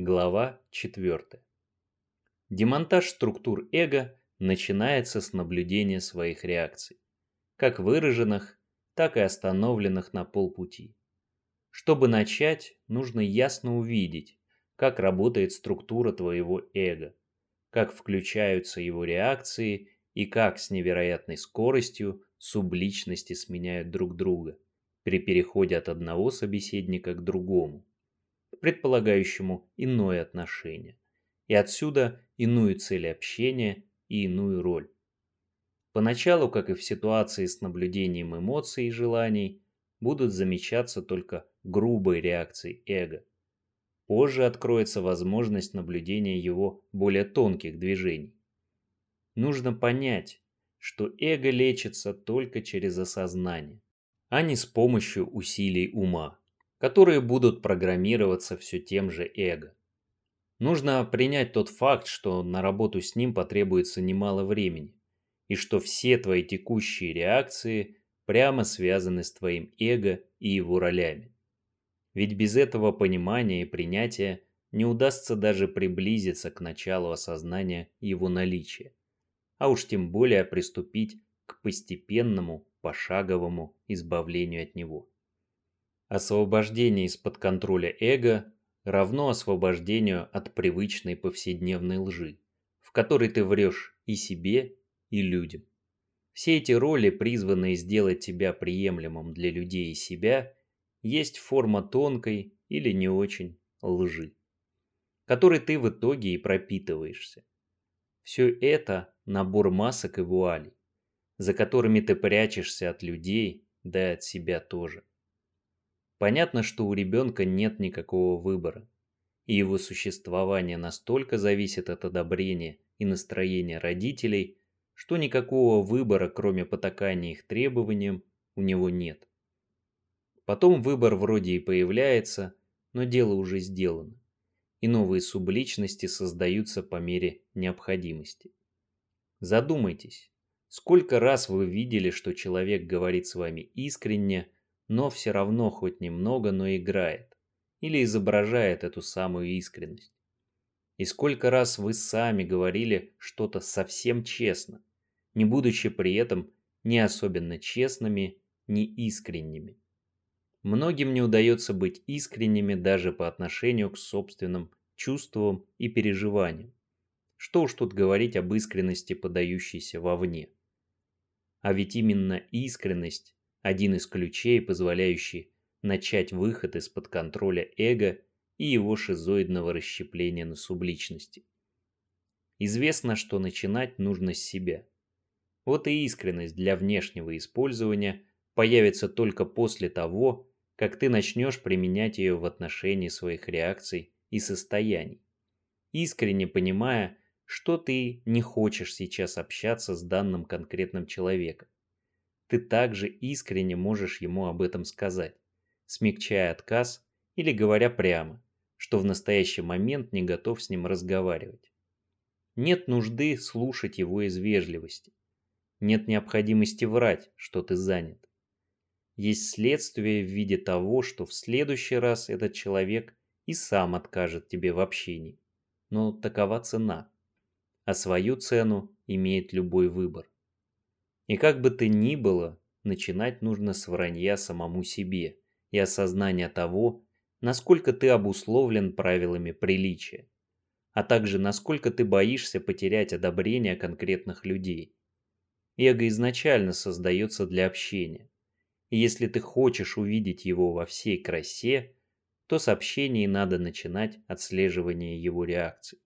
Глава 4. Демонтаж структур эго начинается с наблюдения своих реакций, как выраженных, так и остановленных на полпути. Чтобы начать, нужно ясно увидеть, как работает структура твоего эго, как включаются его реакции и как с невероятной скоростью субличности сменяют друг друга при переходе от одного собеседника к другому предполагающему иное отношение, и отсюда иную цель общения и иную роль. Поначалу, как и в ситуации с наблюдением эмоций и желаний, будут замечаться только грубые реакции эго. Позже откроется возможность наблюдения его более тонких движений. Нужно понять, что эго лечится только через осознание, а не с помощью усилий ума которые будут программироваться все тем же эго. Нужно принять тот факт, что на работу с ним потребуется немало времени, и что все твои текущие реакции прямо связаны с твоим эго и его ролями. Ведь без этого понимания и принятия не удастся даже приблизиться к началу осознания его наличия, а уж тем более приступить к постепенному, пошаговому избавлению от него. Освобождение из-под контроля эго равно освобождению от привычной повседневной лжи, в которой ты врешь и себе, и людям. Все эти роли, призванные сделать тебя приемлемым для людей и себя, есть форма тонкой или не очень лжи, которой ты в итоге и пропитываешься. Все это набор масок и вуалей, за которыми ты прячешься от людей, да и от себя тоже. Понятно, что у ребенка нет никакого выбора, и его существование настолько зависит от одобрения и настроения родителей, что никакого выбора, кроме потакания их требованиям, у него нет. Потом выбор вроде и появляется, но дело уже сделано, и новые субличности создаются по мере необходимости. Задумайтесь, сколько раз вы видели, что человек говорит с вами искренне, но все равно хоть немного, но играет или изображает эту самую искренность. И сколько раз вы сами говорили что-то совсем честно, не будучи при этом ни особенно честными, ни искренними. Многим не удается быть искренними даже по отношению к собственным чувствам и переживаниям. Что уж тут говорить об искренности, подающейся вовне. А ведь именно искренность один из ключей, позволяющий начать выход из-под контроля эго и его шизоидного расщепления на субличности. Известно, что начинать нужно с себя. Вот и искренность для внешнего использования появится только после того, как ты начнешь применять ее в отношении своих реакций и состояний, искренне понимая, что ты не хочешь сейчас общаться с данным конкретным человеком ты также искренне можешь ему об этом сказать, смягчая отказ или говоря прямо, что в настоящий момент не готов с ним разговаривать. Нет нужды слушать его из вежливости. Нет необходимости врать, что ты занят. Есть следствие в виде того, что в следующий раз этот человек и сам откажет тебе в общении. Но такова цена. А свою цену имеет любой выбор. И как бы то ни было, начинать нужно с вранья самому себе и осознания того, насколько ты обусловлен правилами приличия, а также насколько ты боишься потерять одобрение конкретных людей. Эго изначально создается для общения, и если ты хочешь увидеть его во всей красе, то с общения надо начинать отслеживание его реакций.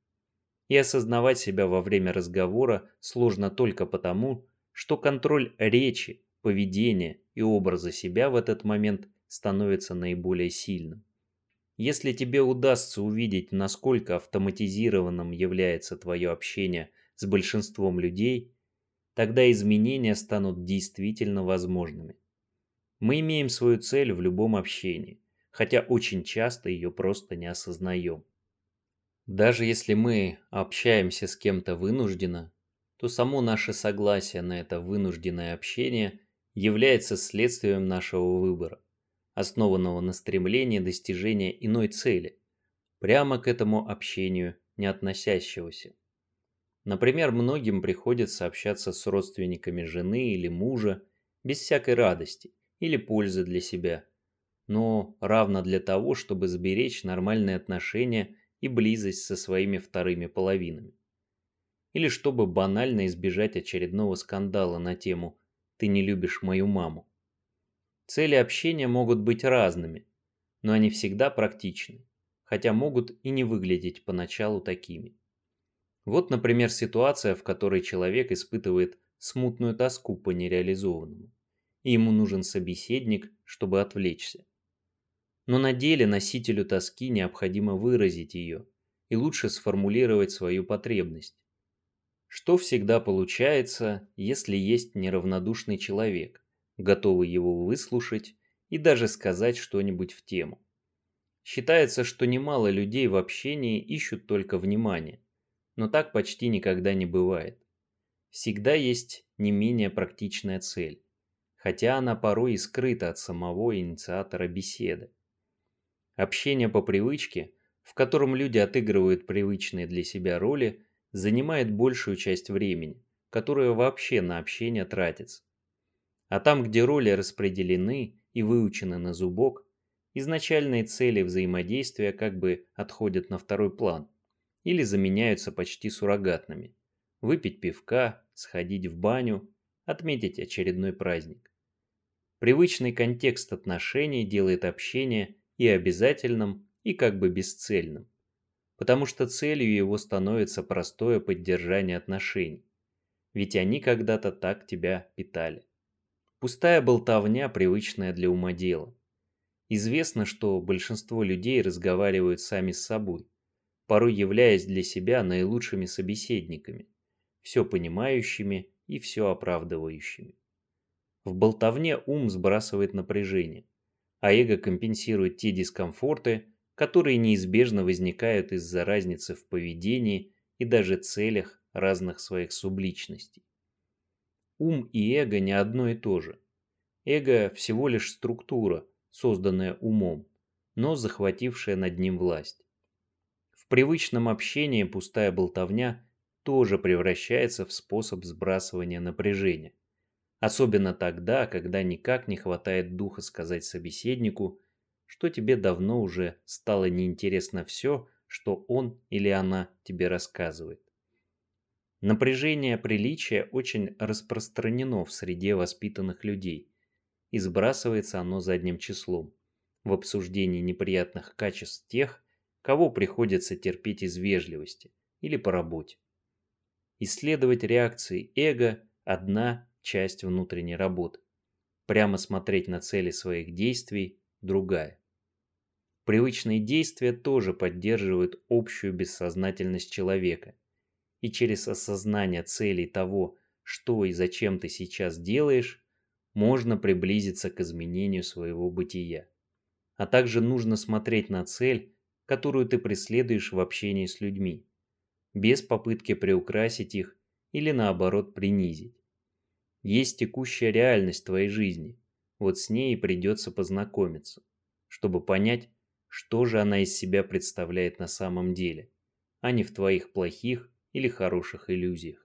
И осознавать себя во время разговора сложно только потому, что контроль речи, поведения и образа себя в этот момент становится наиболее сильным. Если тебе удастся увидеть, насколько автоматизированным является твое общение с большинством людей, тогда изменения станут действительно возможными. Мы имеем свою цель в любом общении, хотя очень часто ее просто не осознаем. Даже если мы общаемся с кем-то вынужденно, то само наше согласие на это вынужденное общение является следствием нашего выбора, основанного на стремлении достижения иной цели, прямо к этому общению не относящегося. Например, многим приходится общаться с родственниками жены или мужа без всякой радости или пользы для себя, но равно для того, чтобы сберечь нормальные отношения и близость со своими вторыми половинами. Или чтобы банально избежать очередного скандала на тему «ты не любишь мою маму». Цели общения могут быть разными, но они всегда практичны, хотя могут и не выглядеть поначалу такими. Вот, например, ситуация, в которой человек испытывает смутную тоску по нереализованному, и ему нужен собеседник, чтобы отвлечься. Но на деле носителю тоски необходимо выразить ее и лучше сформулировать свою потребность. Что всегда получается, если есть неравнодушный человек, готовый его выслушать и даже сказать что-нибудь в тему. Считается, что немало людей в общении ищут только внимание, но так почти никогда не бывает. Всегда есть не менее практичная цель, хотя она порой и скрыта от самого инициатора беседы. Общение по привычке, в котором люди отыгрывают привычные для себя роли, занимает большую часть времени, которое вообще на общение тратится. А там, где роли распределены и выучены на зубок, изначальные цели взаимодействия как бы отходят на второй план или заменяются почти суррогатными. Выпить пивка, сходить в баню, отметить очередной праздник. Привычный контекст отношений делает общение и обязательным, и как бы бесцельным. Потому что целью его становится простое поддержание отношений. Ведь они когда-то так тебя питали. Пустая болтовня, привычная для умодела. Известно, что большинство людей разговаривают сами с собой, порой являясь для себя наилучшими собеседниками, все понимающими и все оправдывающими. В болтовне ум сбрасывает напряжение, а эго компенсирует те дискомфорты, которые неизбежно возникают из-за разницы в поведении и даже целях разных своих субличностей. Ум и эго не одно и то же. Эго всего лишь структура, созданная умом, но захватившая над ним власть. В привычном общении пустая болтовня тоже превращается в способ сбрасывания напряжения. Особенно тогда, когда никак не хватает духа сказать собеседнику, что тебе давно уже стало неинтересно все, что он или она тебе рассказывает. Напряжение приличия очень распространено в среде воспитанных людей, и сбрасывается оно задним числом в обсуждении неприятных качеств тех, кого приходится терпеть из вежливости или по работе. Исследовать реакции эго – одна часть внутренней работы. Прямо смотреть на цели своих действий – другая. Привычные действия тоже поддерживают общую бессознательность человека. И через осознание целей того, что и зачем ты сейчас делаешь, можно приблизиться к изменению своего бытия. А также нужно смотреть на цель, которую ты преследуешь в общении с людьми, без попытки приукрасить их или наоборот принизить. Есть текущая реальность твоей жизни, вот с ней и придется познакомиться, чтобы понять, что же она из себя представляет на самом деле, а не в твоих плохих или хороших иллюзиях.